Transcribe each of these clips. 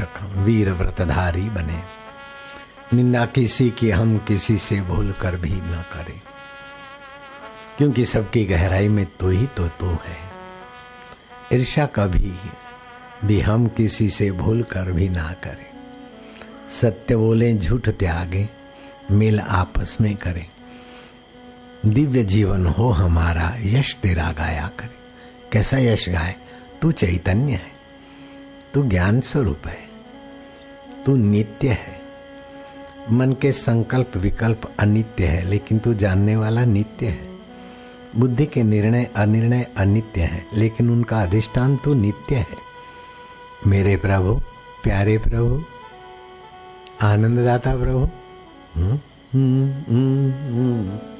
रक्षक, वीर व्रतधारी बने। निंदा किसी की हम किसी से भूल कर भी न करें। क्योंकि सबकी गहराई में तो ही तो तू है। ईर्षा कभी भी हम किसी से भूल कर भी ना करें। सत्य बोले, झूठ त्यागे, मिल आपस में करें। दिव्य जीवन हो हमारा, यश तेरा गाया करे। कैसा यश गाए? तू चैतन्य है। तू ज्ञान स्वरूप है। तू नित्य है। मन के संकल्प विकल्प अनित्य है, लेकिन तू जानने वाला नित्य है। बुद्धि के निर्णय अनिर्णय अनित्य है, लेकिन उनका अधिष्ठान तो नित्य है। मेरे प्रभु, प्यारे प्रभु, आनंददाता प्रभु हम्म हम्म हम्म हम्म। ओम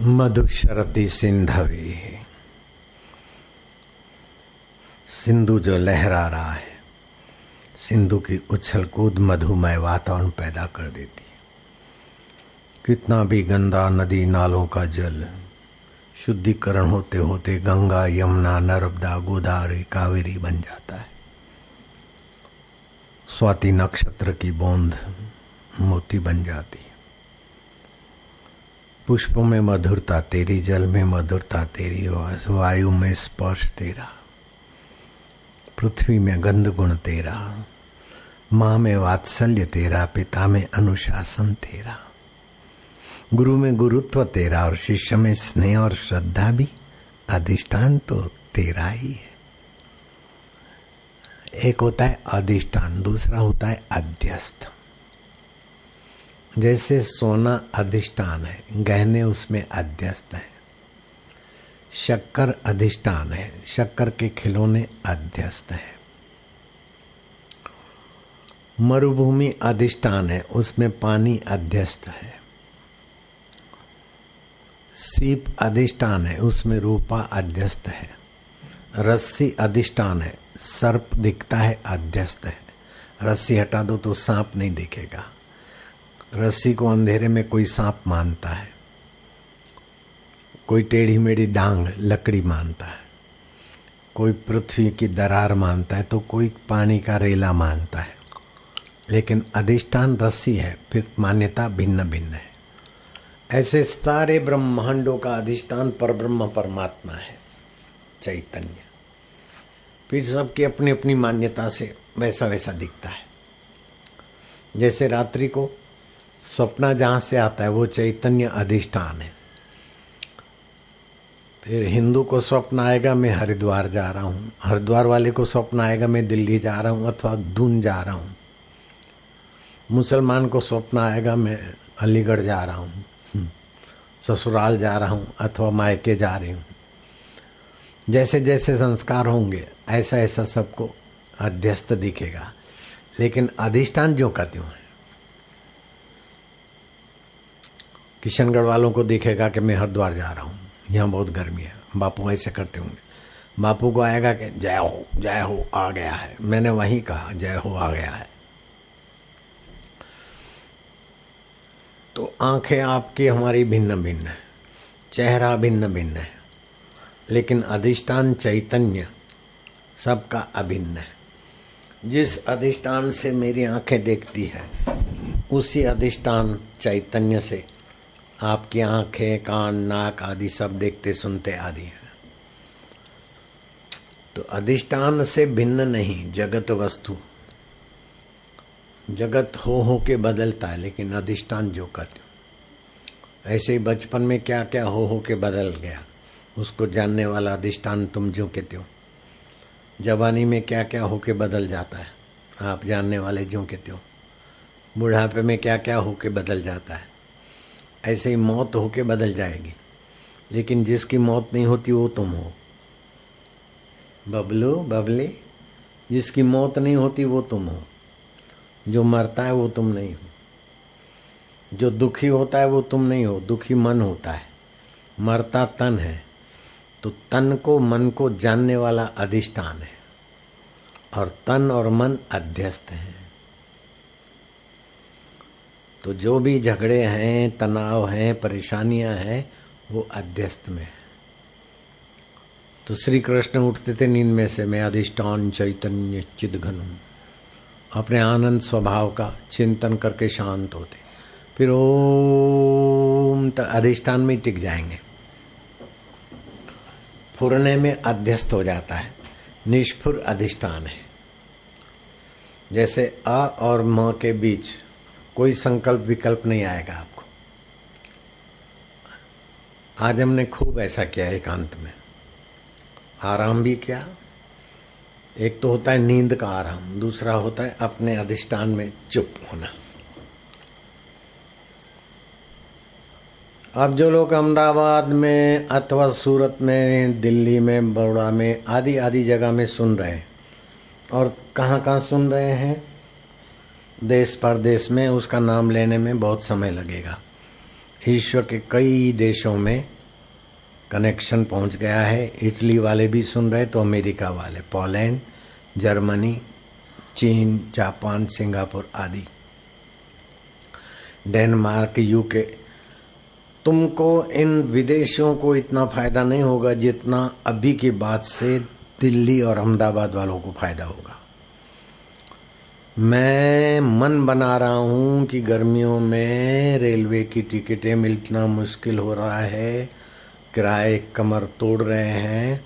मधुशरती सिंधवी। सिंधु जो लहरा रहा है, सिंधु की उछल कूद मधुमय वातावरण पैदा कर देती है। कितना भी गंदा नदी नालों का जल, शुद्धिकरण होते होते गंगा, यमुना, नर्मदा, गोदावरी, कावेरी बन जाता है। स्वाति नक्षत्र की बूंद मोती बन जाती पुष्पों में मधुरता तेरी, जल में मधुरता तेरी, और वायु में स्पर्श तेरा, पृथ्वी में गंध गुण तेरा, माँ में वात्सल्य तेरा, पिता में अनुशासन तेरा, गुरु में गुरुत्व तेरा, और शिष्य में स्नेह और श्रद्धा भी अधिष्ठान तो तेरा ही है। एक होता है अधिष्ठान, दूसरा होता है अध्यस्त। जैसे सोना अधिष्ठान है, गहने उसमें अध्यस्त है। शक्कर अधिष्ठान है, शक्कर के खिलौने अध्यस्त है। मरुभूमि अधिष्ठान है, उसमें पानी अध्यस्त है। सीप अधिष्ठान है, उसमें रूपा अध्यस्त है। रस्सी अधिष्ठान है, सर्प दिखता है, अध्यस्त है। रस्सी हटा दो तो सांप नहीं दिखेगा। रस्सी को अंधेरे में कोई सांप मानता है। कोई टेढ़ी मेढ़ी डांग लकड़ी मानता है। कोई पृथ्वी की दरार मानता है तो कोई पानी का रेला मानता है। लेकिन अधिष्ठान रस्सी है, फिर मान्यता भिन्न भिन्न है। ऐसे सारे ब्रह्मांडों का अधिष्ठान पर ब्रह्म परमात्मा है, चैतन्य। फिर सबकी अपनी अपनी मान्यता से वैसा वैसा दिखता है। जैसे रात्रि को स्वप्न जहाँ से आता है, वो चैतन्य अधिष्ठान है। फिर हिंदू को स्वप्न आएगा, मैं हरिद्वार जा रहा हूँ। हरिद्वार वाले को स्वप्न आएगा, मैं दिल्ली जा रहा हूँ अथवा दून जा रहा हूँ। मुसलमान को स्वप्न आएगा, मैं अलीगढ़ जा रहा हूँ। ससुराल जा रहा हूँ अथवा मायके जा रही हूँ। जैसे जैसे संस्कार होंगे, ऐसा ऐसा सबको अध्यस्त दिखेगा। लेकिन अधिष्ठान जो का त्यों है? किशनगढ़ वालों को देखेगा कि मैं हरिद्वार जा रहा हूँ। यहाँ बहुत गर्मी है। बापू ऐसे करते होंगे। बापू को आएगा कि जय हो जय हो, आ गया है। मैंने वहीं कहा, जय हो, आ गया है। तो आँखें आपकी हमारी भिन्न भिन्न है। चेहरा भिन्न भिन्न है। लेकिन अधिष्ठान चैतन्य सबका अभिन्न है। जिस अधिष्ठान से मेरी आँखें देखती है, उसी अधिष्ठान चैतन्य से आपकी आँखें, कान, नाक आदि सब देखते, सुनते आदि हैं। तो अधिष्ठान से भिन्न नहीं, जगत वस्तु। जगत हो हो के बदलता है, लेकिन अधिष्ठान जो कहते ऐसे ही बचपन में क्या क्या हो हो के बदल गया, उसको जानने वाला अधिष्ठान तुम जो कहते हो। जवानी में क्या क्या होके बदल जाता है, आप जानने वाले जो कहते हो। बुढ़ापे में क्या क्या होके बदल जाता है। ऐसे ही मौत होके बदल जाएगी। लेकिन जिसकी मौत नहीं होती, वो तुम हो। बबलू, बबली, जिसकी मौत नहीं होती, वो तुम हो। जो मरता है, वो तुम नहीं हो। जो दुखी होता है, वो तुम नहीं हो। दुखी मन होता है। मरता तन है। तो तन को, मन को जानने वाला अधिष्ठान है। और तन और मन अध्यस्त है। तो जो भी झगड़े हैं, तनाव हैं, परेशानियाँ हैं, वो अध्यस्त में है। तो श्री कृष्ण उठते थे नींद में से, मैं अधिष्ठान चैतन्य चिद घन अपने आनंद स्वभाव का चिंतन करके शांत होते। फिर ओम अधिष्ठान में टिक जाएँगे। फुरने में अध्यस्त हो जाता है। निष्फुर अधिष्ठान है। जैसे अ और म के बीच कोई संकल्प विकल्प नहीं आएगा आपको। आज हमने खूब ऐसा किया एकांत में। आराम भी किया। एक तो होता है नींद का आराम, दूसरा होता है अपने अधिष्ठान में चुप होना। अब जो लोग अहमदाबाद में, अथवा सूरत में, दिल्ली में बड़ोड़ा में आदि आदि जगह में सुन रहे हैं, और कहाँ कहाँ सुन रहे हैं देश परदेश में उसका नाम लेने में बहुत समय लगेगा। ईश्वर के कई देशों में कनेक्शन पहुँच गया है। इटली वाले भी सुन रहे तो अमेरिका वाले, पोलैंड, जर्मनी, चीन, जापान, सिंगापुर आदि। Denmark, UK. तुमको इन विदेशों को इतना फ़ायदा नहीं होगा जितना अभी की बात से दिल्ली और अहमदाबाद वालों को फ़ायदा होगा। मैं मन बना रहा हूँ कि गर्मियों में रेलवे की टिकटें मिलना मुश्किल हो रहा है। किराए कमर तोड़ रहे हैं।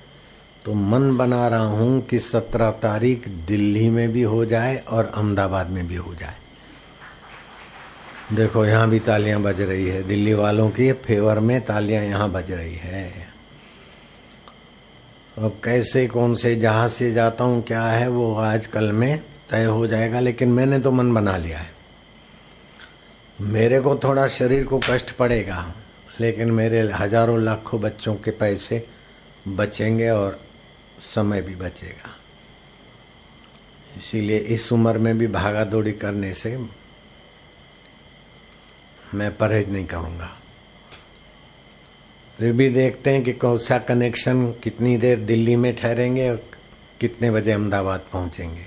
तो मन बना रहा हूँ कि सत्रह तारीख दिल्ली में भी हो जाए और अहमदाबाद में भी हो जाए। देखो, यहाँ भी तालियाँ बज रही है। दिल्ली वालों की फेवर में तालियाँ यहाँ बज रही है। अब कैसे, कौन से जहाज़ से जाता हूँ, क्या है वो आजकल में तय हो जाएगा, लेकिन मैंने तो मन बना लिया है। मेरे को थोड़ा शरीर को कष्ट पड़ेगा, लेकिन मेरे हज़ारों लाखों बच्चों के पैसे बचेंगे और समय भी बचेगा। इसीलिए इस उम्र में भी भागा दौड़ी करने से मैं परहेज नहीं करूँगा। फिर भी देखते हैं कि कौन सा कनेक्शन कितनी देर दिल्ली में ठहरेंगे और कितने बजे अहमदाबाद पहुँचेंगे।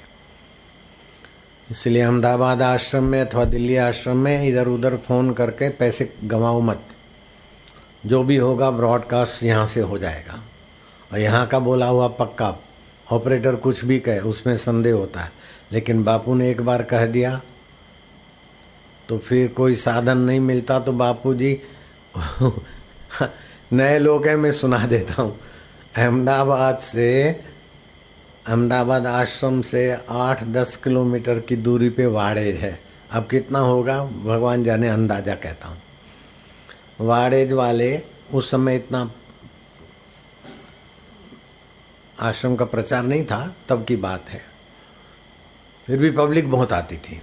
इसलिए अहमदाबाद आश्रम में अथवा दिल्ली आश्रम में इधर उधर फ़ोन करके पैसे गंवाओ मत। जो भी होगा ब्रॉडकास्ट यहाँ से हो जाएगा। और यहाँ का बोला हुआ पक्का। ऑपरेटर कुछ भी कहे, उसमें संदेह होता है। लेकिन बापू ने एक बार कह दिया तो फिर कोई साधन नहीं मिलता तो बापू जी नए लोग हैं, मैं सुना देता हूँ। अहमदाबाद से अहमदाबाद आश्रम से आठ दस किलोमीटर की दूरी पे वाड़ेज है। अब कितना होगा? भगवान जाने अंदाज़ा कहता हूँ। वाड़ेज वाले उस समय इतना आश्रम का प्रचार नहीं था, तब की बात है। फिर भी पब्लिक बहुत आती थी।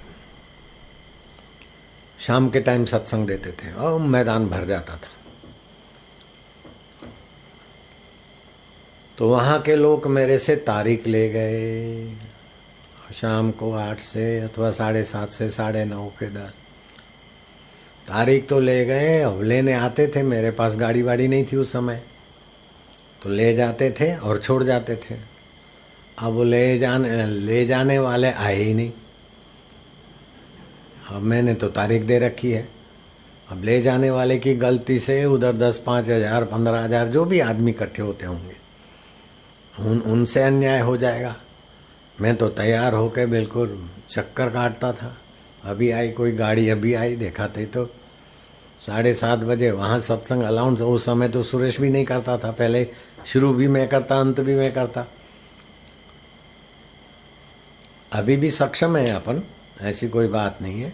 शाम के टाइम सत्संग देते थे और मैदान भर जाता था। तो वहाँ के लोग मेरे से तारीख ले गए। शाम को आठ से अथवा साढ़े सात से, साढ़े नौ के दस तारीख तो ले गए, अब लेने आते थे। मेरे पास गाड़ी वाड़ी नहीं थी उस समय। तो ले जाते थे और छोड़ जाते थे। अब ले जाने ले जाने वाले आए ही नहीं। अब मैंने तो तारीख दे रखी है। अब ले जाने वाले की गलती से उधर दस, पाँच हज़ार, पंद्रह हज़ार, जो भी आदमी इकट्ठे होते होंगे। उन, उनसे अन्याय हो जाएगा। मैं तो तैयार होकर बिल्कुल चक्कर काटता था। अभी आई, कोई गाड़ी अभी आई, देखा थे तो साढ़े सात बजे वहाँ सत्संग अलाउंस, उस समय तो सुरेश भी नहीं करता था। पहले शुरू भी मैं करता, अंत भी मैं करता। अभी भी सक्षम है अपन, ऐसी कोई बात नहीं है।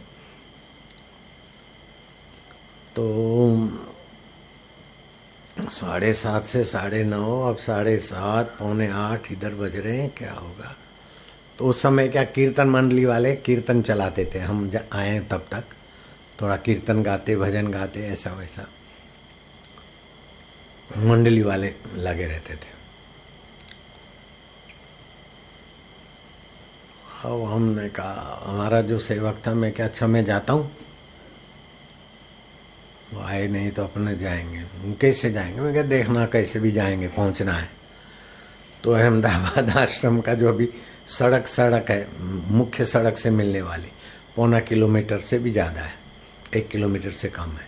तो साढ़े सात से साढ़े नौ, अब साढ़े सात, पौने आठ, इधर बज रहे हैं, क्या होगा? तो उस समय क्या कीर्तन मंडली वाले कीर्तन चलाते थे, हम आए तब तक, थोड़ा कीर्तन गाते, भजन गाते, ऐसा वैसा। मंडली वाले लगे रहते थे। अब हमने कहा, हमारा जो सेवक था, मैं क्या अच्छा मैं जाता हूँ? आए नहीं तो अपने जाएँगे। कैसे जाएँगे? मैं क्या देखना कैसे भी जाएँगे, पहुँचना है। तो अहमदाबाद आश्रम का जो अभी सड़क सड़क है, मुख्य सड़क से मिलने वाली, पौना किलोमीटर से भी ज़्यादा है, एक किलोमीटर से कम है।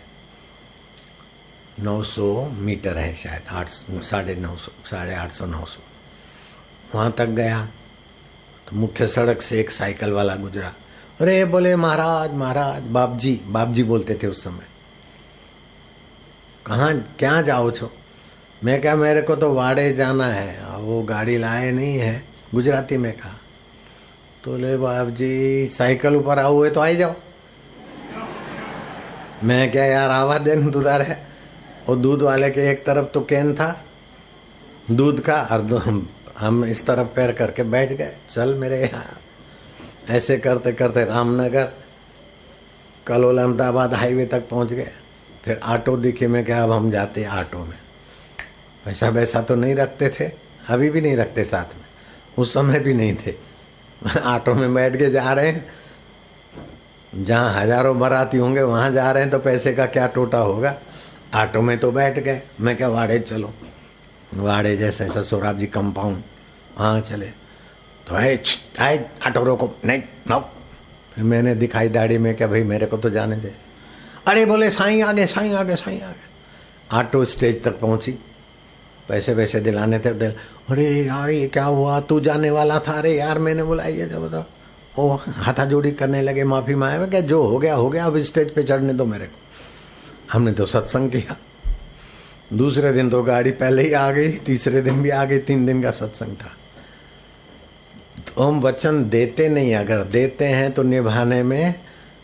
900 मीटर है शायद, आठ साढ़े नौ सौ, साढ़े आठ सौ, नौ सौ। वहाँ तक गया तो मुख्य सड़क से एक साइकिल वाला गुजरा। अरे, बोले, महाराज महाराज बाप जी बाप जी बोलते थे उस समय। कहाँ? क्या जाओ छो? मैं क्या मेरे को तो वाड़े जाना है वो गाड़ी लाए नहीं है गुजराती में कहा। तो ले बाप जी साइकिल ऊपर आओ हुए तो आई जाओ। मैं क्या यार आवा दिन दुधार। है और दूध वाले के एक तरफ़ तो कैन था दूध का और हम, हम इस तरफ़ पैर करके बैठ गए। चल मेरे यहाँ ऐसे करते करते रामनगर कलोल अहमदाबाद हाईवे तक पहुँच गए। फिर ऑटो दिखे मैं क्या, अब हम जाते ऑटो में। पैसा वैसा तो नहीं रखते थे, अभी भी नहीं रखते साथ में। उस समय भी नहीं थे। ऑटो में बैठ के जा रहे हैं। जहाँ हज़ारों बराती होंगे, वहाँ जा रहे हैं तो पैसे का क्या टोटा होगा? ऑटो में तो बैठ गए। मैं क्या, वाड़े चलो। वाड़े जैसे ससुराब जी कंपाउंड। वहाँ चले। तो आए ऑटो रोको। नहीं, नो। फिर मैंने दिखाई दाढ़ी में क्या, भाई मेरे को तो जाने दे। अरे बोले, साई आगे साई आगे साई आगे ऑटो स्टेज तक पहुँची। पैसे वैसे दिलाने थे दिल। अरे यार, ये क्या हुआ? तू जाने वाला था। अरे यार, मैंने बोला, ये जब बताओ। ओ हाथा जोड़ी करने लगे, माफ़ी माए क्या जो हो गया हो गया। अब स्टेज पे चढ़ने दो मेरे को। हमने तो सत्संग किया। दूसरे दिन तो गाड़ी पहले ही आ गई, तीसरे दिन भी आ गई, तीन दिन का सत्संग था। तो हम वचन देते नहीं अगर देते हैं तो निभाने में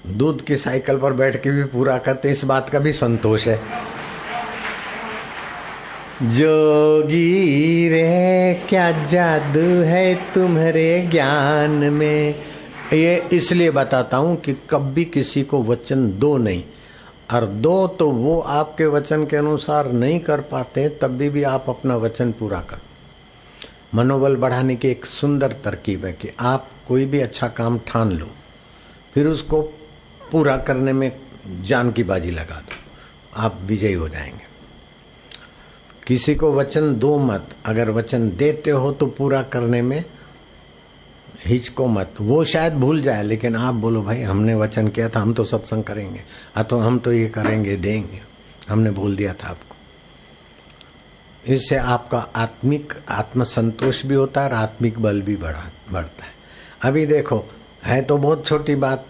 दूध की साइकिल पर बैठ के भी पूरा करते इस बात का भी संतोष है। जोगी रे क्या जादू है तुम्हारे ज्ञान में? ये इसलिए बताता हूँ कि कभी किसी को वचन दो नहीं और दो तो वो आपके वचन के अनुसार नहीं कर पाते तब भी, भी आप अपना वचन पूरा कर। मनोबल बढ़ाने की एक सुंदर तरकीब है कि आप कोई भी अच्छा काम ठान लो फिर उसको पूरा करने में जान की बाजी लगा दो। आप विजयी हो जाएँगे। किसी को वचन दो मत। अगर वचन देते हो तो पूरा करने में हिचको मत। वो शायद भूल जाए, लेकिन आप बोलो, भाई, हमने वचन किया था, हम तो सत्संग करेंगे। अथवा हम तो ये करेंगे, देंगे। हमने भूल दिया था आपको। इससे आपका आत्मिक आत्मसंतोष भी होता है और आत्मिक बल भी बढ़ा, बढ़ता है। अभी देखो, है तो बहुत छोटी बात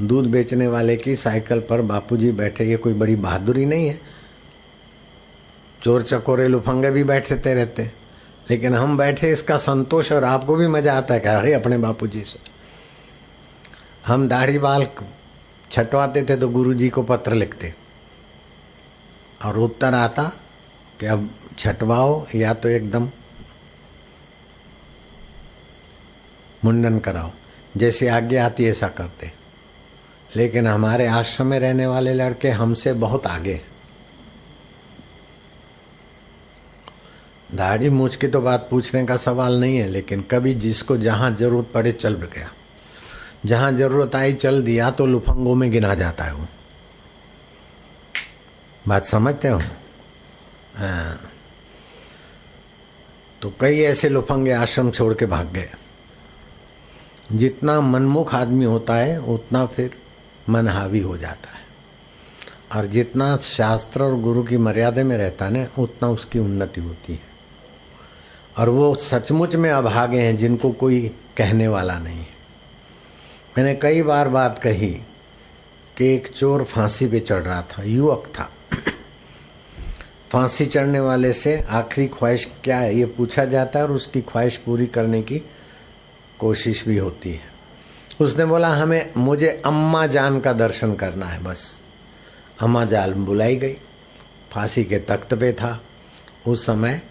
दूध बेचने वाले की साइकिल पर बापूजी बैठे, ये कोई बड़ी बहादुरी नहीं है। चोर चकोरे लुफंगे भी बैठते रहते लेकिन हम बैठे, इसका संतोष और आपको भी मज़ा आता है क्या अपने बापू से। हम दाढ़ी बाल छटवाते थे तो गुरु को पत्र लिखते। और उत्तर आता कि अब छटवाओ, या तो एकदम मुंडन कराओ। जैसे आगे आती, ऐसा करते। लेकिन हमारे आश्रम में रहने वाले लड़के हमसे बहुत आगे दाढ़ी मूछ की तो बात पूछने का सवाल नहीं है, लेकिन कभी जिसको जहाँ ज़रूरत पड़े चल गया। जहाँ ज़रूरत आई चल दिया तो लुफंगों में गिना जाता है वो। बात समझते हो? हाँ। तो कई ऐसे लुफंगे आश्रम छोड़ के भाग गए। जितना मनमुख आदमी होता है, उतना फिर मन हावी हो जाता है। और जितना शास्त्र और गुरु की मर्यादा में रहता है ना, उतना उसकी उन्नति होती है। और वो सचमुच में अभागे हैं, जिनको कोई कहने वाला नहीं है। मैंने कई बार बात कही कि एक चोर फांसी पे चढ़ रहा था, युवक था। फांसी चढ़ने वाले से आखिरी ख्वाहिश क्या है, ये पूछा जाता है और उसकी ख्वाहिश पूरी करने की कोशिश भी होती है। उसने बोला, हमें, मुझे अम्मा जान का दर्शन करना है, बस। अम्मा जाल बुलाई गई। फांसी के तख्त पे था। उस समय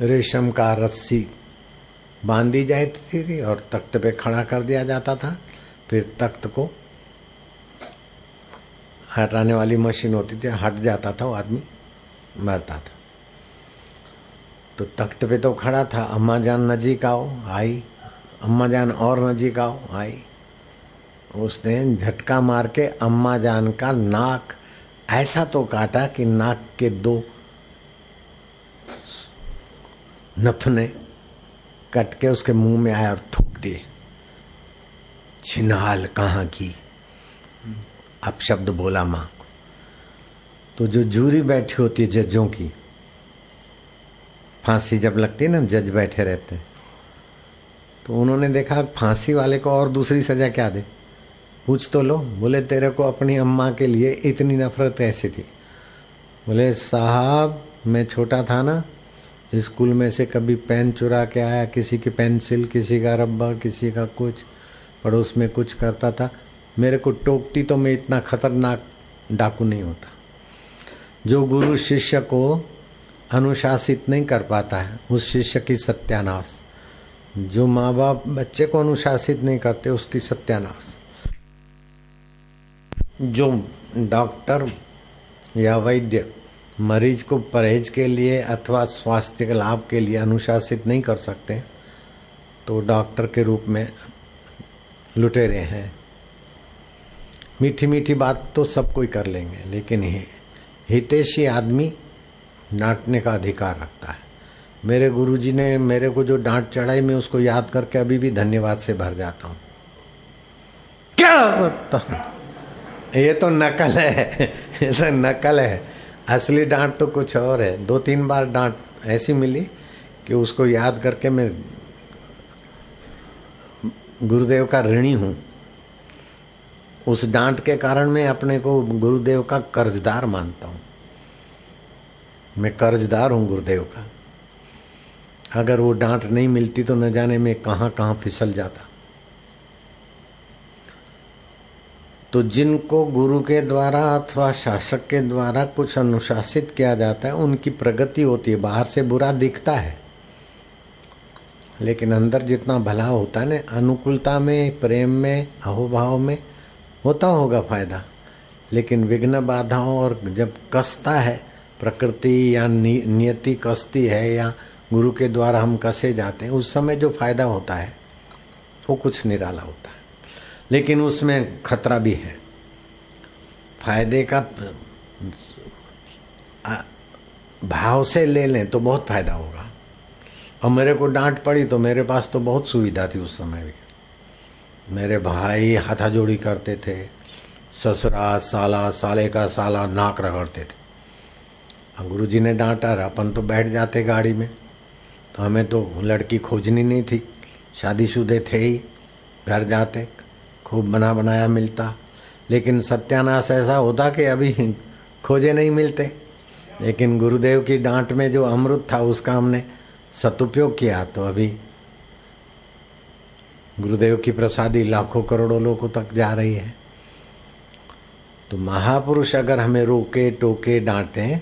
रेशम का रस्सी बांधी जाती थी और तख्त पे खड़ा कर दिया जाता था। फिर तख्त को हटाने वाली मशीन होती थी, हट जाता था वो आदमी, मरता था। तो तख्त पे तो खड़ा था। अम्मा जान नजीक आओ, आई। अम्मा जान और नजीक आओ आई उसने झटका मार के अम्मा जान का नाक ऐसा तो काटा कि नाक के दो नथुने कट के उसके मुँह में आया और थूक दिए। छिनाल कहाँ की? अब शब्द बोला माँ को। तो जो जूरी बैठी होती है जजों की, फांसी जब लगती है ना, जज बैठे रहते तो उन्होंने देखा, फांसी वाले को और दूसरी सजा क्या दे? पूछ तो लो। बोले, तेरे को अपनी अम्मा के लिए इतनी नफरत ऐसी थी। बोले, साहब, मैं छोटा था ना, स्कूल में से कभी पेन चुरा के आया, किसी की पेंसिल, किसी का रबर, किसी का कुछ, पड़ोस में कुछ करता था। मेरे को टोकती तो मैं इतना खतरनाक डाकू नहीं होता। जो गुरु शिष्य को अनुशासित नहीं कर पाता है, उस शिष्य की सत्यानाश। जो माँ बाप बच्चे को अनुशासित नहीं करते, उसकी सत्यानाश। जो डॉक्टर या वैद्य मरीज़ को परहेज के लिए अथवा स्वास्थ्य के लाभ के लिए अनुशासित नहीं कर सकते तो डॉक्टर के रूप में लुटेरे हैं। मीठी मीठी बात तो सब कोई कर लेंगे, लेकिन हितेशी आदमी डांटने का अधिकार रखता है। मेरे गुरुजी ने मेरे को जो डांट चढ़ाई, मैं उसको याद करके अभी भी धन्यवाद से भर जाता हूँ। क्या करता ये तो नकल है, ये तो नकल है। असली डांट तो कुछ और है। दो तीन बार डांट ऐसी मिली कि उसको याद करके मैं गुरुदेव का ऋणी हूँ। उस डांट के कारण मैं अपने को गुरुदेव का कर्जदार मानता हूँ। मैं कर्जदार हूँ गुरुदेव का। अगर वो डांट नहीं मिलती तो न जाने में कहाँ कहाँ फिसल जाता। तो जिनको गुरु के द्वारा अथवा शासक के द्वारा कुछ अनुशासित किया जाता है, उनकी प्रगति होती है, बाहर से बुरा दिखता है। लेकिन अंदर जितना भला होता है ना, अनुकूलता में, प्रेम में, अहोभाव में, होता होगा फ़ायदा। लेकिन विघ्न बाधाओं और जब कसता है, प्रकृति या नियति कसती है या गुरु के द्वारा हम कसे जाते हैं, उस समय जो फ़ायदा होता है, वो कुछ निराला होता है। लेकिन उसमें खतरा भी है। फ़ायदे का भाव से ले लें तो बहुत फ़ायदा होगा। और मेरे को डांट पड़ी तो मेरे पास तो बहुत सुविधा थी उस समय भी। मेरे भाई हाथा जोड़ी करते थे, ससुरा साला, साले का साला नाक रगड़ते थे। गुरु जी ने डांटा रहा अपन तो बैठ जाते गाड़ी में। तो हमें तो लड़की खोजनी नहीं थी। शादीशुदे थे ही। घर जाते, खूब बना बनाया मिलता। लेकिन सत्यानाश ऐसा होता कि अभी खोजे नहीं मिलते। लेकिन गुरुदेव की डांट में जो अमृत था, उसका हमने सदुपयोग किया। तो अभी गुरुदेव की प्रसादी लाखों करोड़ों लोगों तक जा रही है। तो महापुरुष अगर हमें रोके, टोके, डांटे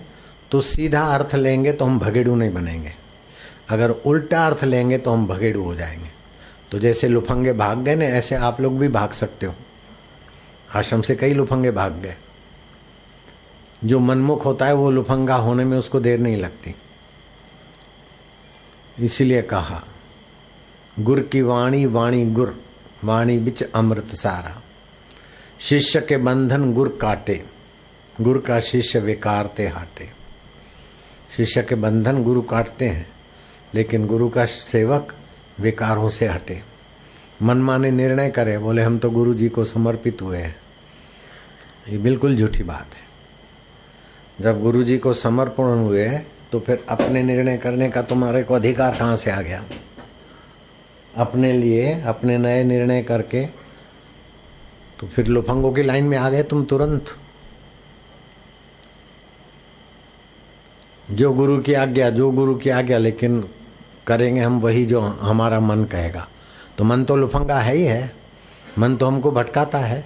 तो सीधा अर्थ लेंगे तो हम भगेड़ू नहीं बनेंगे। अगर उल्टा अर्थ लेंगे तो हम भगेड़ू हो जाएँगे। तो जैसे लुफंगे भाग गए ना, ऐसे आप लोग भी भाग सकते हो। आश्रम से कई लुफंगे भाग गए। जो मनमुख होता है वो लुफंगा होने में उसको देर नहीं लगती। इसीलिए कहा, गुर की वाणी वाणी गुर, वाणी बिच अमृत सारा। शिष्य के बंधन गुर काटे, गुर का शिष्य विकारते हाटे। शिष्य के बंधन गुरु काटते हैं। लेकिन गुरु का सेवक विकारों से हटे। मनमाने निर्णय करे, बोले, हम तो गुरु जी को समर्पित हुए हैं। ये बिल्कुल झूठी बात है। जब गुरु जी को समर्पण हुए तो फिर अपने निर्णय करने का तुम्हारे को अधिकार कहाँ से आ गया? अपने लिए, अपने नए निर्णय करके तो फिर लुफंगों की लाइन में आ गए तुम तुरंत। जो गुरु की आज्ञा, जो गुरु की आज्ञा, लेकिन करेंगे, हम वही जो हमारा मन कहेगा। तो मन तो लुफंगा है ही है। मन तो हमको भटकाता है।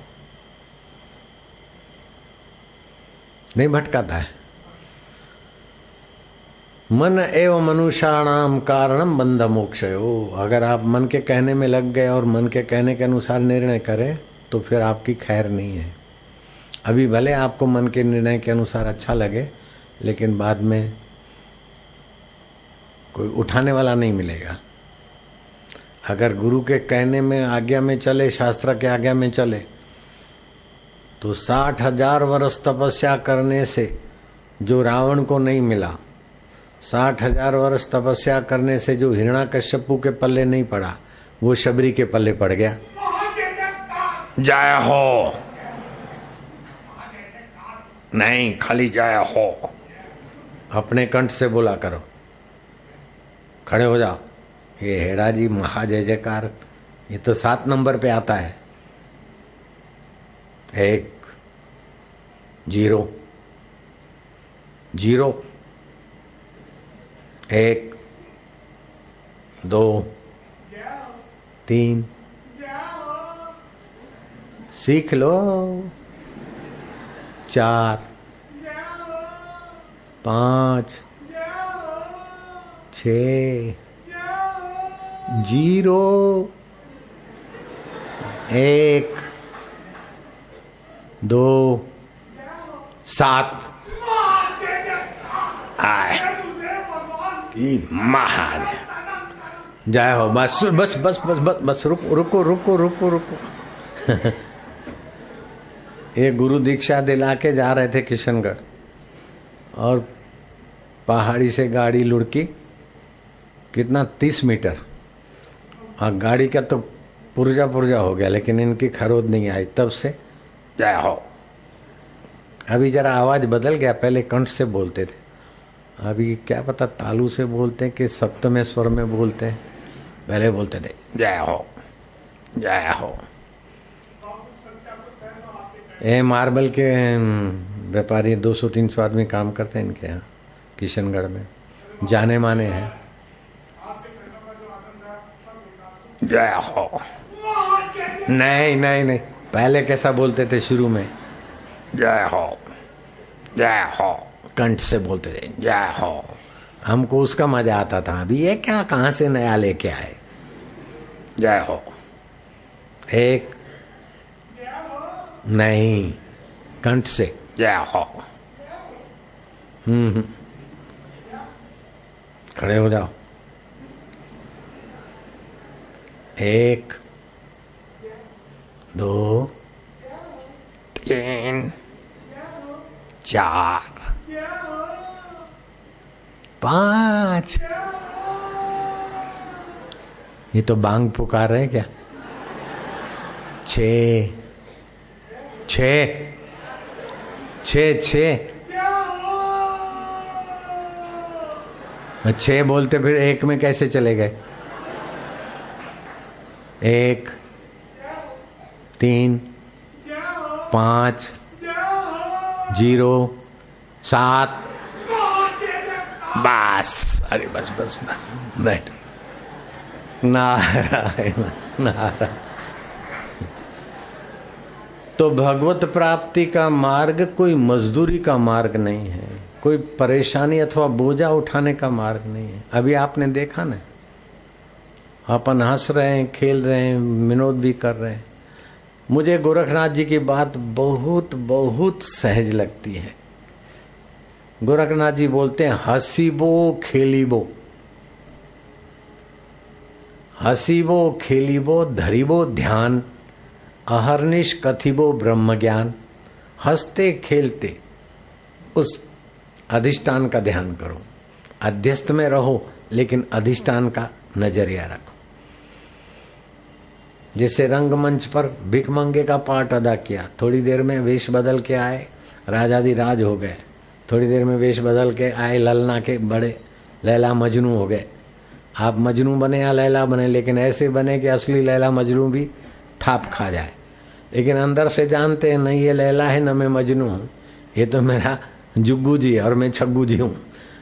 नहीं भटकाता है। मन एवं मनुष्याणाम कारणम बंध मोक्ष अगर आप मन के कहने में लग गए और मन के कहने के अनुसार निर्णय करें तो फिर आपकी खैर नहीं है। अभी भले आपको मन के निर्णय के अनुसार अच्छा लगे, लेकिन बाद में कोई उठाने वाला नहीं मिलेगा। अगर गुरु के कहने में आज्ञा में चले शास्त्र के आज्ञा में चले तो साठ हज़ार वर्ष तपस्या करने से जो रावण को नहीं मिला साठ हज़ार वर्ष तपस्या करने से जो हिरणा कश्यपु के पल्ले नहीं पड़ा वो शबरी के पल्ले पड़ गया। जय हो। नहीं खाली जय हो। अपने कंठ से बोला करो। खड़े हो जाओ। ये हेड़ा जी महा जय जयकार ये तो सात नंबर पे आता है। एक, ज़ीरो। ज़ीरो। एक, दो, तीन। सीख लो। चार, पाँच छ। ज़ीरो। एक। दो। सात। आए। महान। जय हो। बस बस बस बस बस बस, रुको रुको रुको रुको रुको। ये गुरु दीक्षा दिला के जा रहे थे किशनगढ़। और पहाड़ी से गाड़ी लुढ़की। कितना तीस मीटर? और गाड़ी का तो पुर्जा पुर्जा हो गया लेकिन इनकी खरोद नहीं आई। तब से? जय हो। अभी जरा आवाज़ बदल गया पहले कंठ से बोलते थे। अभी क्या पता तालू से बोलते हैं कि सप्तम स्वर में बोलते हैं। पहले बोलते थे जय हो जय हो। ये मार्बल के व्यापारी 200-300 आदमी काम करते हैं इनके यहाँ किशनगढ़ में। जाने माने हैं। जय हो नहीं नहीं नहीं। पहले कैसा बोलते थे शुरू में? जय हो जय हो कंठ से बोलते थे जय हो हमको उसका मज़ा आता था। अभी ये क्या, कहाँ से नया लेके आए? जय हो एक, नहीं, कंठ से। जय हो हम्म। खड़े हो जाओ। एक, दो, तीन, चार, पाँच। ये तो बांग पुकार रहे क्या? छ छ छ छ छह बोलते फिर एक में कैसे चले गए? एक, तीन, पाँच, ज़ीरो, सात। बस, अरे बस बस बस, बैठ। नारायण नारायण। तो भगवत प्राप्ति का मार्ग कोई मजदूरी का मार्ग नहीं है, कोई परेशानी अथवा बोझा उठाने का मार्ग नहीं है। अभी आपने देखा ना? अपन हंस रहे हैं, खेल रहे हैं, विनोद भी कर रहे हैं। मुझे गोरखनाथ जी की बात बहुत बहुत सहज लगती है। गोरखनाथ जी बोलते हैं, हसीबो, खेलीबो। हसीबो, खेलीबो, धरीबो ध्यान, अहरनिश कथिबो ब्रह्म ज्ञान हँसते, खेलते, उस अधिष्ठान का ध्यान करो। अध्यस्त में रहो, लेकिन अधिष्ठान का नज़रिया रखो। जैसे रंगमंच पर भिकमंगे का पाठ अदा किया। थोड़ी देर में वेश बदल के आए राजा राजादी राज हो गए। थोड़ी देर में वेश बदल के आए, ललना के बड़े लैला मजनू हो गए। आप मजनू बने या लैला बने, लेकिन ऐसे बने कि असली लैला मजनू भी थाप खा जाए। लेकिन अंदर से जानते हैं, नहीं, ये लैला है, न मैं मजनू हूँ। ये तो मेरा जुग्गू जी है और मैं छग्गू जी हूँ।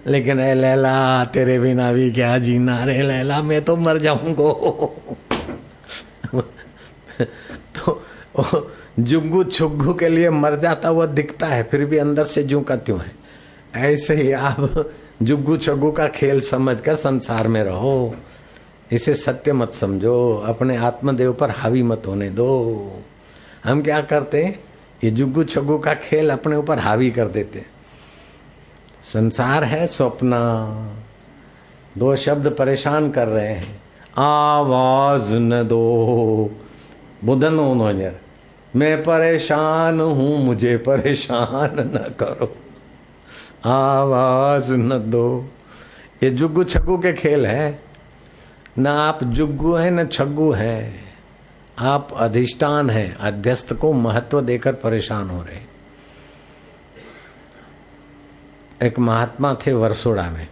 लेकिन ए लैला, तेरे बिना भी क्या जीना रे लैला, मैं तो मर जाऊंगो। तो जुग्गू छुग्गू के लिए मर जाता हुआ दिखता है, फिर भी अंदर से जू का त्यों है। ऐसे ही आप जुग्गू छग्गू का खेल समझकर संसार में रहो। इसे सत्य मत समझो, अपने आत्मदेव पर हावी मत होने दो। हम क्या करते ये जुग्गू छग्गू का खेल अपने ऊपर हावी कर देते संसार है स्वप्न। दो शब्द परेशान कर रहे हैं। आवाज़ न दो। ॿुधंदो हूंदो हींअर मैं परेशान हूँ, मुझे परेशान न करो। आवाज़ न दो। ये जुग्गू छग्गू के खेल है। न आप जुग्गू हैं, न छग्गू हैं। आप अधिष्ठान हैं, अध्यस्त को महत्व देकर परेशान हो रहे। एक महात्मा थे वर्सोड़ा में।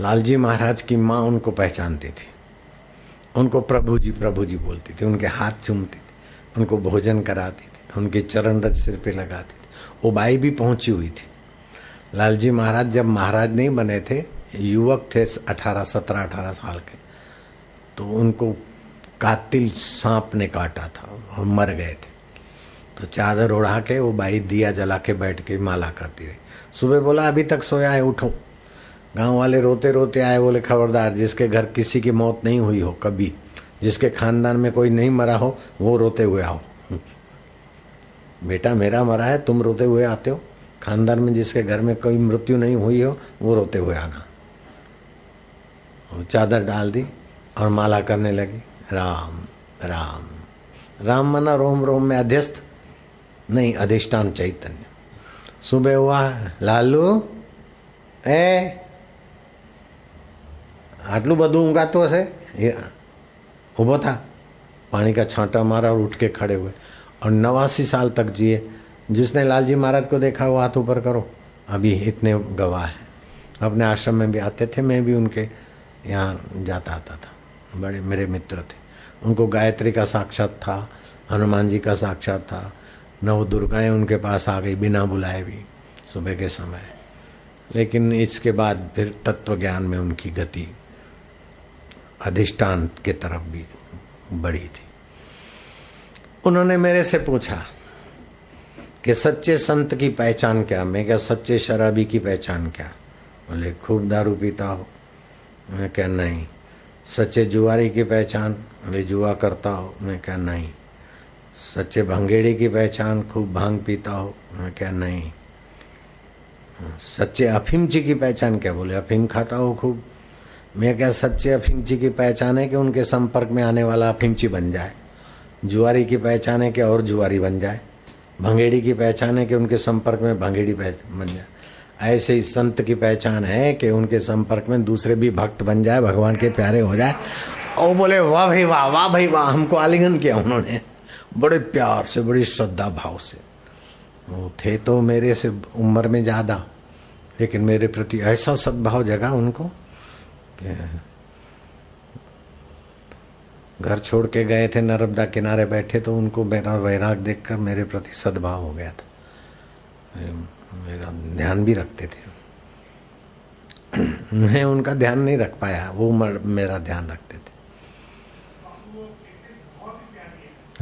लालजी महाराज की माँ उनको पहचानती थी। उनको प्रभु जी प्रभु जी बोलती थी, उनके हाथ चूमती थी, उनको भोजन कराती थी, उनके चरण रज सिर पे लगाती थी। वो बाई भी पहुँची हुई थी। लालजी महाराज जब महाराज नहीं बने थे, युवक थे अठारह, सत्रह, अठारह साल के तो उनको कातिल सांप ने काटा था और मर गए थे। तो चादर ओढ़ा के वो बाई दिया जला के बैठ के माला करती रही। सुबह बोला, अभी तक सोया है, उठो। गाँव वाले रोते रोते आए, बोले, खबरदार, जिसके घर किसी की मौत नहीं हुई हो कभी, जिसके खानदान में कोई नहीं मरा हो, वो रोते हुए आओ। बेटा, मेरा मरा है, तुम रोते हुए आते हो। खानदान में जिसके घर में कोई मृत्यु नहीं हुई हो, वो रोते हुए आना। चादर डाल दी और माला करने लगी। राम राम राम मना, रोम रोम में अध्यस्त, नहीं, अधिष्ठान चैतन्य। सुबह हुआ, लालू, ए આટલું બધું ઊંઘાતો હશે એ ઊભો था पानी का छांटा मारा और उठ के खड़े हुए और नवासी साल तक जिए जिसने लालजी महाराज को देखा वो हाथ ऊपर करो अभी इतने गवाह है अपने आश्रम में भी आते थे मैं भी उनके यहाँ जाता आता था बड़े मेरे मित्र थे उनको गायत्री का साक्षात था हनुमान जी का साक्षात था नव दुर्गाएं उनके पास आ गई बिना बुलाए भी सुबह के समय लेकिन इसके बाद फिर तत्व ज्ञान में उनकी गति अधिष्ठान के तरफ़ भी बढ़ी थी। उन्होंने मेरे से पूछा कि सच्चे संत की पहचान क्या? मैं क्या सच्चे शराबी की पहचान क्या? बोले, खूब दारू पीता हो। मैं क्या नहीं। सच्चे जुआरी की पहचान? बोले, जुआ करता हो। मैं क्या नहीं। सच्चे भंगेड़ी की पहचान? खूब भाँग पीता हो। मैं क्या नहीं। सच्चे अफीम जी की पहचान क्या? बोले, अफीम खाता हो खूब। मैं क्या सच्चे अफीमची की पहचान है कि उनके संपर्क में आने वाला अफीमची बन जाए? जुआरी की पहचान है कि और जुआरी बन जाए? भंगेड़ी की पहचान है कि उनके संपर्क में भंगेड़ी बन जाए? ऐसे ही संत की पहचान है कि उनके संपर्क में दूसरे भी भक्त बन जाए, भगवान के प्यारे हो जाए। और बोले, वाह भाई वाह वाह भाई वाह, हमको आलिंगन किया उन्होंने। बड़े प्यार से, बड़ी श्रद्धा भाव से। वो थे तो मेरे से उम्र में ज़्यादा, लेकिन मेरे प्रति ऐसा सद्भाव जगा उनको घर छोड़ के गए थे नर्मदा किनारे बैठे तो उनको मेरा वैराग देखकर मेरे प्रति सद्भाव हो गया था। मेरा ध्यान भी रखते थे। मैं उनका ध्यान नहीं रख पाया वो मर, मेरा ध्यान रखते थे।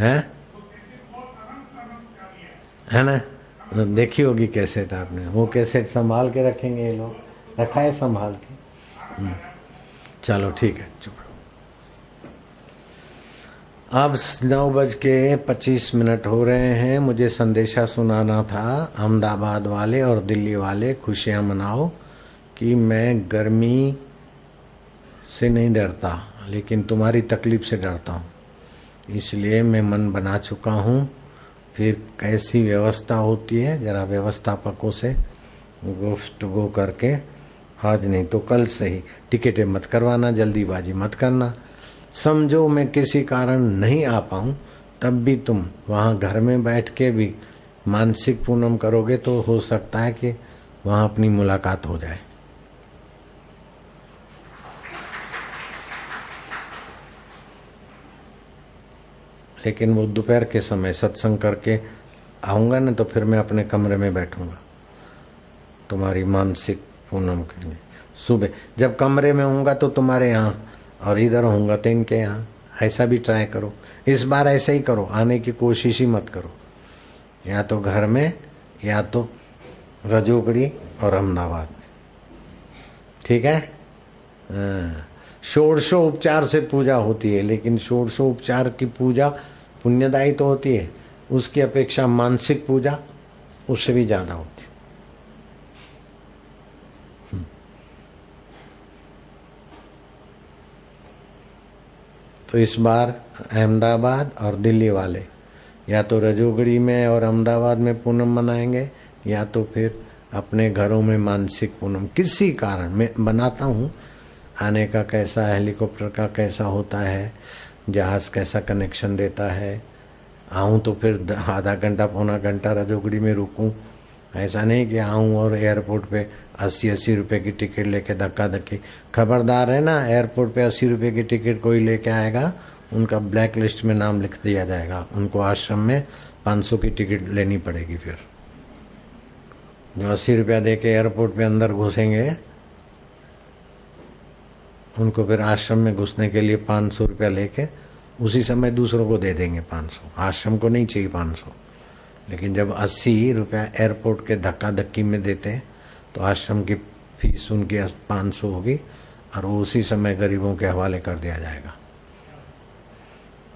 हैं? है ना? देखी होगी कैसेट आपने। वो कैसेट संभाल के रखेंगे ये लोग। रखा है संभाल के। हम्म। चलो, ठीक है, चुप अब नौ बज के पच्चीस मिनट हो रहे हैं। मुझे संदेशा सुनाना था, अहमदाबाद वाले और दिल्ली वाले, खुशियाँ मनाओ कि मैं गर्मी से नहीं डरता, लेकिन तुम्हारी तकलीफ़ से डरता हूँ। इसलिए मैं मन बना चुका हूँ। फिर कैसी व्यवस्था होती है, जरा व्यवस्थापकों से गुफ्त गो करके आज नहीं तो कल से ही। टिकटें मत करवाना, जल्दीबाजी मत करना। समझो मैं किसी कारण नहीं आ पाऊँ, तब भी तुम वहाँ घर में बैठ के भी मानसिक पूनम करोगे तो हो सकता है कि वहाँ अपनी मुलाकात हो जाए। लेकिन वो दोपहर के समय सत्संग करके आऊँगा ना तो फिर मैं अपने कमरे में बैठूँगा। तुम्हारी मानसिक पूनम के लिए सुबह, जब कमरे में होऊँगा तो तुम्हारे यहाँ और इधर होऊँगा तो इनके यहाँ। ऐसा भी ट्राई करो। इस बार ऐसे ही करो, आने की कोशिश ही मत करो। या तो घर में, या तो रजोगड़ी और अहमदाबाद में। ठीक है? हाँ। षोड़शो उपचार से पूजा होती है, लेकिन षोड़शो उपचार की पूजा पुण्यदायी तो होती है। उसकी अपेक्षा मानसिक पूजा उससे भी ज़्यादा होती तो इस बार अहमदाबाद और दिल्ली वाले, या तो रजोगढ़ी में और अहमदाबाद में पूनम मनाएँगे, या तो फिर अपने घरों में मानसिक पूनम। किसी कारण, मैं बनाता हूँ, आने का कैसा, हेलीकॉप्टर का कैसा होता है, जहाज़ कैसा कनेक्शन देता है, आऊँ तो फिर आधा घंटा, पौना घंटा रजोगढ़ी में रुकूं। ऐसा नहीं कि आऊँ और एयरपोर्ट पे अस्सी अस्सी रुपए की टिकट लेके धक्का धक्की खबरदार है ना, एयरपोर्ट पे अस्सी रुपए की टिकट कोई लेके आएगा, उनका ब्लैक लिस्ट में नाम लिख दिया जाएगा। उनको आश्रम में पाँच सौ की टिकट लेनी पड़ेगी फिर। जो अस्सी रुपया दे के एयरपोर्ट पे अंदर घुसेंगे, उनको फिर आश्रम में घुसने के लिए पाँच सौ रुपया लेके उसी समय दूसरों को दे देंगे पाँच सौ। आश्रम को नहीं चाहिए पाँच सौ। लेकिन जब अस्सी रुपया एयरपोर्ट के धक्का धक्की में देते हैं तो आश्रम की फ़ीस उनकी पाँच सौ होगी और वो उसी समय गरीबों के हवाले कर दिया जाएगा।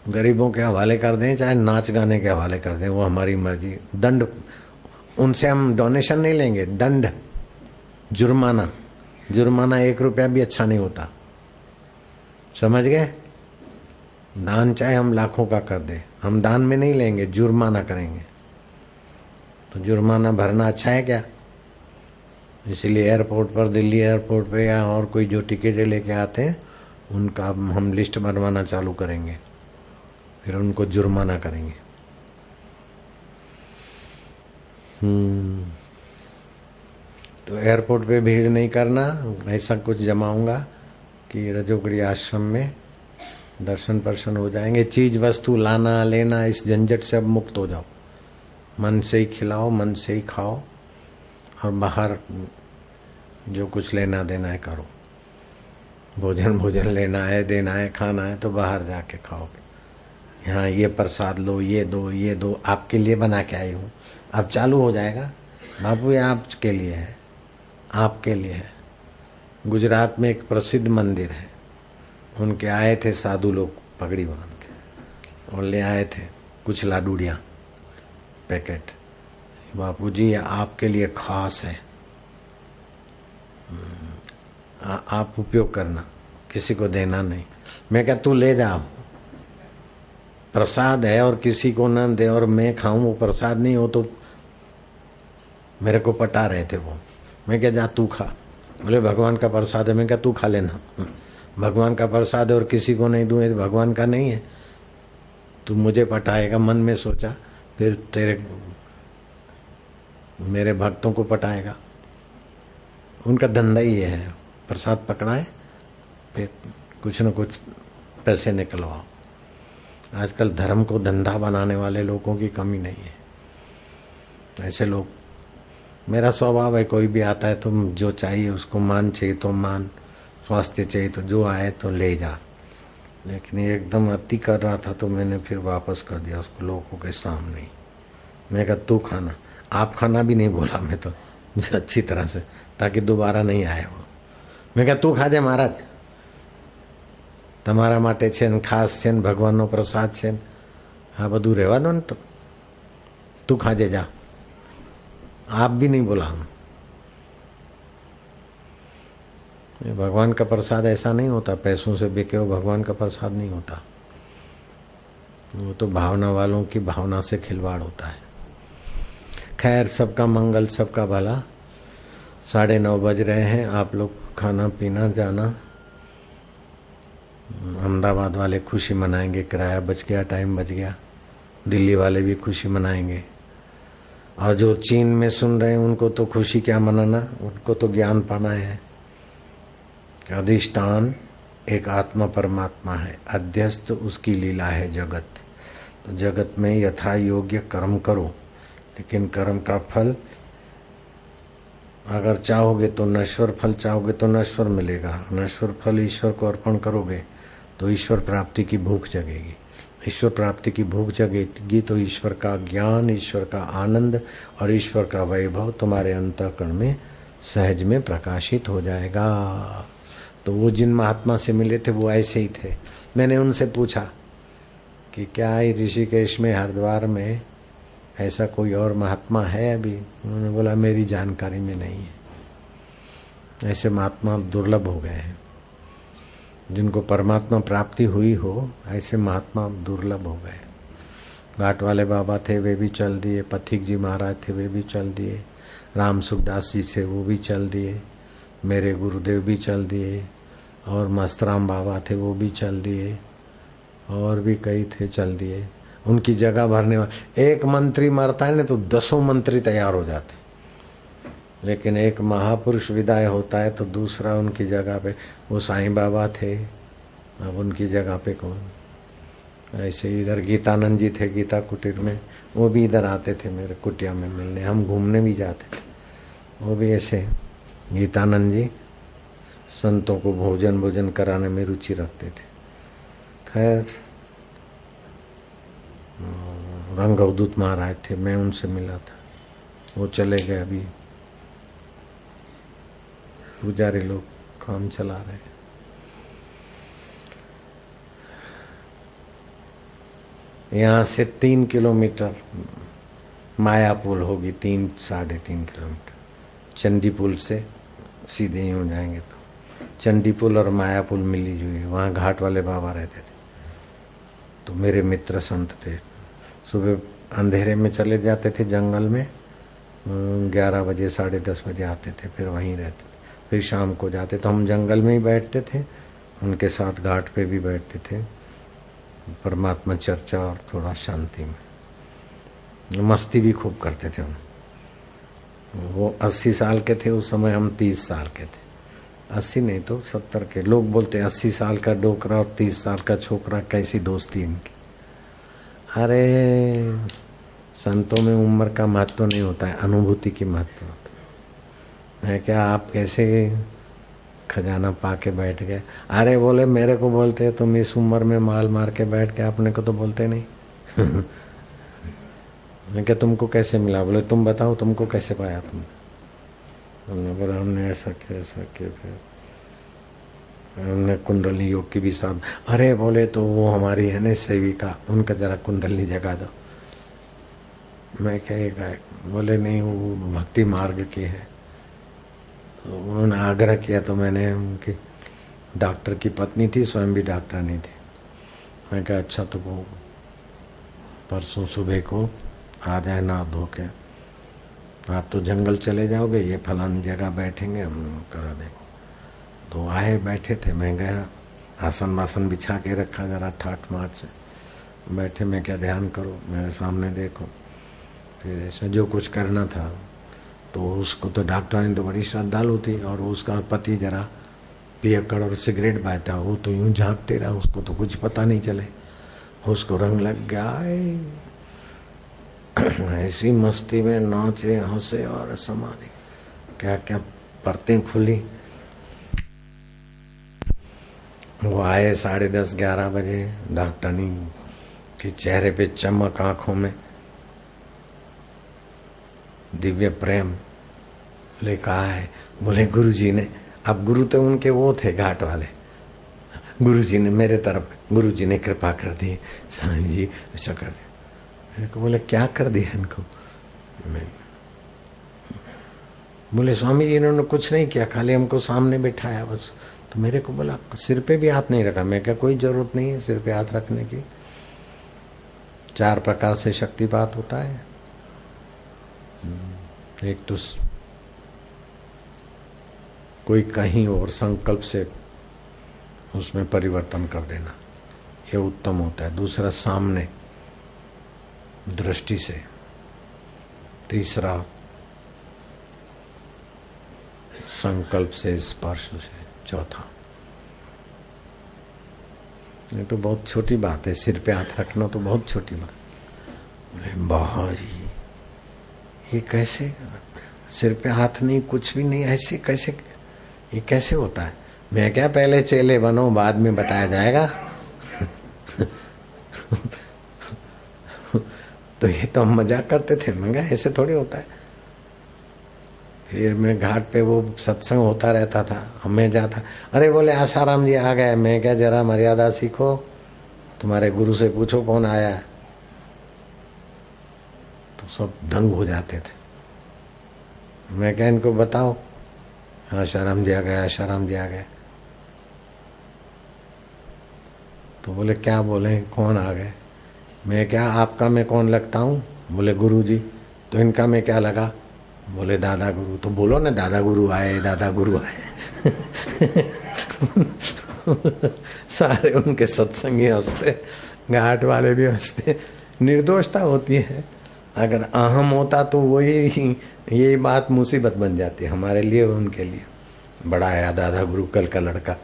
गरीबों के हवाले कर दें, चाहे नाच गाने के हवाले कर दें, वो हमारी मर्ज़ी। दंड, उनसे हम डोनेशन नहीं लेंगे, दंड। जुर्माना। जुर्माना एक रुपया भी अच्छा नहीं होता। समझ गए? दान चाहे हम लाखों का कर दे, हम दान में नहीं लेंगे, जुर्माना करेंगे। तो जुर्माना भरना अच्छा है क्या? इसलिए एयरपोर्ट पर, दिल्ली एयरपोर्ट पे या और कोई जो टिकटें लेके आते हैं, उनका हम लिस्ट बनवाना चालू करेंगे। फिर उनको जुर्माना करेंगे। हम्म। तो एयरपोर्ट पे भीड़ नहीं करना, ऐसा कुछ जमाऊँगा कि रजोगढ़ी आश्रम में दर्शन पर्शन हो जाएँगे। चीज़ वस्तु लाना, लेना, इस झंझट से अब मुक्त हो जाओ। मन से ही खिलाओ, मन से ही खाओ। और बाहर जो कुछ लेना देना है करो। भोजन भोजन लेना है, देना है, खाना है तो बाहर जाके खाओगे। यहाँ ये प्रसाद लो, ये दो ये दो, आपके लिए बना के आई हूँ। अब चालू हो जाएगा। बापू ये आपके लिए है। आपके लिए है। गुजरात में एक प्रसिद्ध मंदिर है। उनके आए थे साधु लोग पगड़ी बाँध के। और ले आए थे कुछ लाडूड़िया, पैकेट। बापू जी ये आपके लिए खास है। आ, आप उपयोग करना किसी को देना नहीं। मैं क्या तू ले जा। प्रसाद है और किसी को न दे और मैं खाऊं वो प्रसाद नहीं हो तो मेरे को पटा रहे थे वो। मैं क्या जा तू खा। बोले भगवान का प्रसाद है। मैं क्या तू खा लेना। भगवान का प्रसाद है और किसी को नहीं दूँ तो भगवान का नहीं है। तू मुझे पटाएगा मन में सोचा फिर तेरे मेरे भक्तों को पटाएगा। उनका धंधा ही ये है। प्रसाद पकड़ाए, फिर कुछ न कुछ पैसे निकलवाओ। आजकल धर्म को धंधा बनाने वाले लोगों की कमी नहीं है। ऐसे लोग, मेरा स्वभाव है, कोई भी आता है तो जो चाहिए उसको मान, चाहिए तो मान, स्वास्थ्य चाहिए तो जो आए तो ले जा। लेकिन एकदम अति कर रहा था तो मैंने फिर वापस कर दिया उसको लोगों के सामने। मैं कहा, तू खाना। आप खाना भी नहीं बोला मैं तो अच्छी तरह से ताकि दोबारा नहीं आए वो મેં કહે તું ખાજે મહારાજ તમારા માટે છે ને ખાસ છે ને ભગવાનનો પ્રસાદ છે ને આ બધું રહેવા દો ને તો તું ખાજે જા आप भी नहीं बोला हम भगवान का प्रसाद ऐसा नहीं होता पैसों से बिके हो भगवान का प्रसाद नहीं होता वो तो भावना वालों की भावना से खिलवाड़ होता है खैर, सबका मंगल, सबका भला। साढ़े नौ बज रहे हैं, आप लोग खाना पीना, जाना। अहमदाबाद वाले खुशी मनाएँगे, किराया बच गया टाइम बच गया। दिल्ली वाले भी खुशी मनाएँगे। और जो चीन में सुन रहे हैं, उनको तो खुशी क्या मनाना? उनको तो ज्ञान पाना है। अधिष्ठान एक आत्मा परमात्मा है। अध्यस्त उसकी लीला है जगत। तो जगत में यथा योग्य कर्म करो। लेकिन कर्म का फल, अगर चाहोगे तो नश्वर फल चाहोगे तो नश्वर मिलेगा। नश्वर फल ईश्वर को अर्पण करोगे तो ईश्वर प्राप्ति की भूख जगेगी। ईश्वर प्राप्ति की भूख जगेगी तो ईश्वर का ज्ञान, ईश्वर का आनंद और ईश्वर का वैभव तुम्हारे अंतकरण में, सहज में प्रकाशित हो जाएगा। तो वो जिन महात्मा से मिले थे, वो ऐसे ही थे। मैंने उनसे पूछा कि क्या ऋषिकेश में हरिद्वार में ऐसा कोई और महात्मा है अभी? उन्होंने बोला, मेरी जानकारी में नहीं है। ऐसे महात्मा दुर्लभ हो गए हैं। जिनको परमात्मा प्राप्ति हुई हो, ऐसे महात्मा दुर्लभ हो गए। घाट वाले बाबा थे, वे भी चल दिए। पथिक जी महाराज थे, वे भी चल दिए। राम सुखदास जी थे, वो भी चल दिए। मेरे गुरुदेव भी चल दिए। और मस्तराम बाबा थे, वो भी चल दिए। और भी कई थे, चल दिए। उनकी जगह भरने वाले एक मंत्री मरता है ना तो दसों मंत्री तैयार हो जाते लेकिन एक महापुरुष विदाई होता है तो दूसरा उनकी जगह पे, वो साईं बाबा थे, अब उनकी जगह पे कौन? ऐसे इधर गीतानंद जी थे गीता कुटीर में, वो भी इधर आते थे मेरे कुटिया में मिलने, हम घूमने भी जाते थे। वो भी ऐसे गीतानंद जी संतों को भोजन भोजन कराने में रुचि रखते थे। खैर रंग अवधूत महाराज थे, मैं उनसे मिला था। वो चले गए अभी। पुजारी लोग काम चला रहे यहाँ से तीन किलोमीटर माया पुल होगी, तीन, साढ़े तीन किलोमीटर। चंडी पुल से सीधे ही हो जाएँगे तो। चंडी पुल और माया पुल मिली जुई वहाँ घाट वाले बाबा रहते थे। तो मेरे मित्र संत थे। सुबह अंधेरे में चले जाते थे जंगल में। ग्यारह बजे, साढ़े दस बजे आते थे, फिर वहीं रहते थे। फिर शाम को जाते तो हम जंगल में ही बैठते थे। उनके साथ घाट पे भी बैठते थे। परमात्मा चर्चा और थोड़ा शांति में। मस्ती भी खूब करते थे हम। वो अस्सी साल के थे, उस समय हम तीस साल के थे। अस्सी नहीं तो सत्तर के। लोग बोलते अस्सी साल का डोकरा और तीस साल का छोकरा, कैसी दोस्ती इनकी? अरे, संतों में उम्र का महत्व तो नहीं होता है, अनुभूति की महत्व तो होता है। क्या, आप कैसे खजाना पा के बैठ गए? अरे, बोले, मेरे को बोलते तुम इस उम्र में माल मार के बैठ गए, अपने को तो बोलते नहीं। मैं क्या, तुमको कैसे मिला? बोले, तुम बताओ, तुमको कैसे पाया तुम हमने बोला हमने ऐसा किया ऐसा किया, फिर हमने कुंडली योग की भी साथ अरे बोले तो वो हमारी है ना सेविका, उनका जरा कुंडली जगा दो। मैं क्या बोले नहीं, वो भक्ति मार्ग की है। तो उन्होंने आग्रह किया तो मैंने उनकी, डॉक्टर की पत्नी थी, स्वयं भी डॉक्टर नहीं थी। मैं क्या अच्छा तो वो परसों सुबह को आ जाए ना धो के आप तो जंगल चले जाओगे, ये फलानी जगह बैठेंगे, हम करा देंगे। तो आए, बैठे थे, मैं गया आसन वासन बिछा के रखा जरा ठाट माट से। बैठे, मैं क्या ध्यान करो? मेरे सामने देखो। फिर ऐसा जो कुछ करना था तो उसको तो डॉक्टर ने तो बड़ी श्रद्धालु थी, और उसका पति जरा पियकड़ और सिगरेट बायता वो तो यूँ झाँकते रहा, उसको तो कुछ पता नहीं चले। उसको रंग लग गया ऐसी मस्ती में नाचे, हंसे और समाधि। क्या क्या परतें खुली? वो आए साढ़े दस, ग्यारह बजे डॉक्टरनी के चेहरे पे चमक आँखों में। दिव्य प्रेम ले कहा है बोले गुरु जी ने, अब गुरु तो उनके वो थे घाट वाले। गुरु जी ने मेरे तरफ़ गुरु जी ने कृपा कर दी। स्वामी जी, ऐसा कर दिया। मेरे को बोले, क्या कर दिया इनको? बोले, स्वामी जी, इन्होंने कुछ नहीं किया, खाली हमको सामने बैठाया बस। तो मेरे को बोला, सिर पे भी हाथ नहीं रखा। मैं क्या कोई ज़रूरत नहीं है सिर पे हाथ रखने की। चार प्रकार से शक्तिपात होता है। एक तो कोई कहीं और संकल्प से उसमें परिवर्तन कर देना। ये उत्तम होता है। दूसरा, सामने। दृष्टि से। तीसरा, संकल्प से, स्पर्श से। चौथा। ये तो बहुत छोटी बात है, सिर पे हाथ रखना तो बहुत छोटी बात। बोले जी, ये कैसे? सिर पे हाथ नहीं, कुछ भी नहीं, ऐसे कैसे? ये कैसे होता है? मैं क्या पहले चेले बनो, बाद में बताया जाएगा? तो ये तो हम मज़ाक करते थे, मैं ऐसे थोड़ी होता है। फिर मैं घाट पे वो सत्संग होता रहता था, हमें जाता। अरे बोले आसाराम जी आ गए। मैं क्या जरा मर्यादा सीखो, तुम्हारे गुरु से पूछो कौन आया तो सब दंग हो जाते थे। मैं क्या इनको बताओ। आशाराम जी आ गया आशाराम जी आ गया तो बोले, क्या बोले, कौन आ गए? मैं क्या आपका मैं कौन लगता हूँ? बोले गुरु जी तो इनका मैं क्या लगा? बोले, दादा गुरु। तो बोलो ना, दादा गुरु आए, दादा गुरु आए। सारे उनके सत्संगी हँसते, घाट वाले भी हँसते। निर्दोषता होती है। अगर अहम होता तो वही यही बात मुसीबत बन जाती है हमारे लिए उनके लिए। बड़ा आया दादा गुरु, कल का लड़का।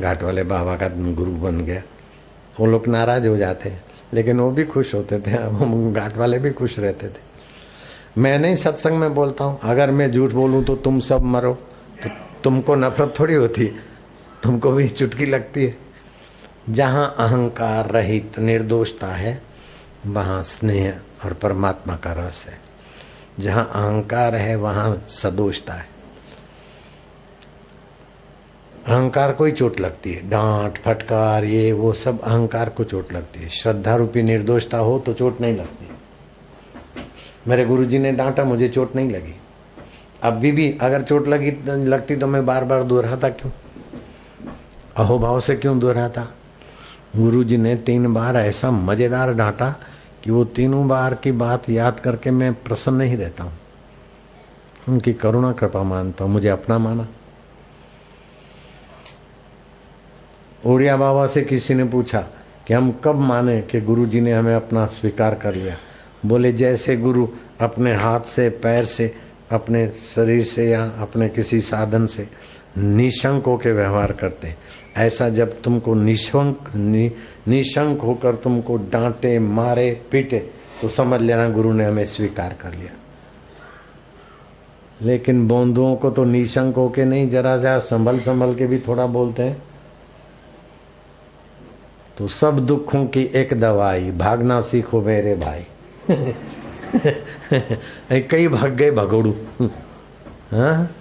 घाट वाले बाबा का गुरु बन गया। वो लोग नाराज़ हो जाते लेकिन वो भी खुश होते थे घाट वाले भी खुश रहते थे। मैं नहीं सत्संग में बोलता हूँ, अगर मैं झूठ बोलूँ तो तुम सब मरो तो तुमको नफरत थोड़ी होती है तुमको भी चुटकी लगती है। जहाँ अहंकार रहित निर्दोषता है, वहाँ स्नेह और परमात्मा का रस है। जहाँ अहंकार है, वहाँ सदोषता है। अहंकार को ही चोट लगती है। डांट, फटकार, ये, वो सब अहंकार को चोट लगती है। श्रद्धा रूपी निर्दोषता हो तो चोट नहीं लगती। मेरे गुरुजी ने डांटा, मुझे चोट नहीं लगी। अभी भी अगर चोट लगी, लगती तो मैं बार बार दोहराता क्यों? अहोभाव से क्यों दोहराता? गुरुजी ने तीन बार ऐसा मज़ेदार डांटा कि वो तीनों बार की बात याद करके मैं प्रसन्न नहीं रहता हूँ। उनकी करुणा, कृपा मानता हूँ। मुझे अपना माना। उड़िया बाबा से किसी ने पूछा कि हम कब माने कि गुरु जी ने हमें अपना स्वीकार कर लिया? बोले जैसे गुरु अपने हाथ से पैर से अपने शरीर से या अपने किसी साधन से निशंक होकर व्यवहार करते। हैं ऐसा जब तुमको निशंक नि, निशंक होकर तुमको डांटे मारे पीटे तो समझ लेना गुरु ने हमें स्वीकार कर लिया। लेकिन बोंदुओं को तो निशंक होके नहीं जरा जरा संभल संभल के भी थोड़ा बोलते हैं। तो सब दुखों की एक दवाई भागना सीखो मेरे भाई। कई भाग गए भगोड़ू। हाँ?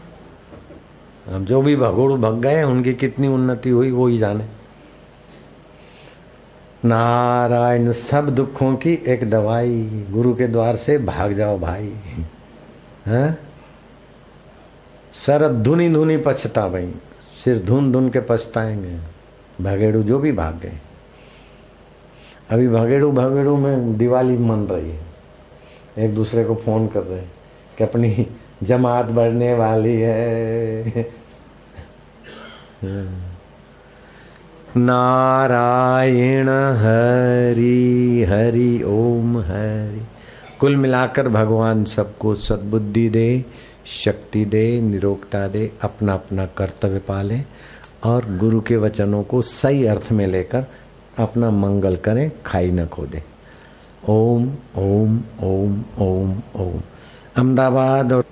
अब जो भी भगोड़ू भग गए उनकी कितनी उन्नति हुई वो ही जाने। नारायण सब दुखों की एक दवाई गुरु के द्वार से भाग जाओ भाई। हैं? शरद धुनी धुनी पछता भाई सिर धुन धुन के पछताएँगे। भगेड़ू जो भी भाग गए। अभी भगेड़ू भगेड़ू में दिवाली मन रही है। एक दूसरे को फ़ोन कर रहे हैं कि अपनी जमात बढ़ने वाली है। नारायण हरि हरि, ओम हरि। कुल मिलाकर भगवान सबको सद्बुद्धि दे, शक्ति दे, निरोगता दे अपना अपना कर्तव्य पाले और गुरु के वचनों को सही अर्थ में लेकर अपना मंगल करें खाई न खोदे। ओम ओम ओम ओम ओम। अहमदाबाद और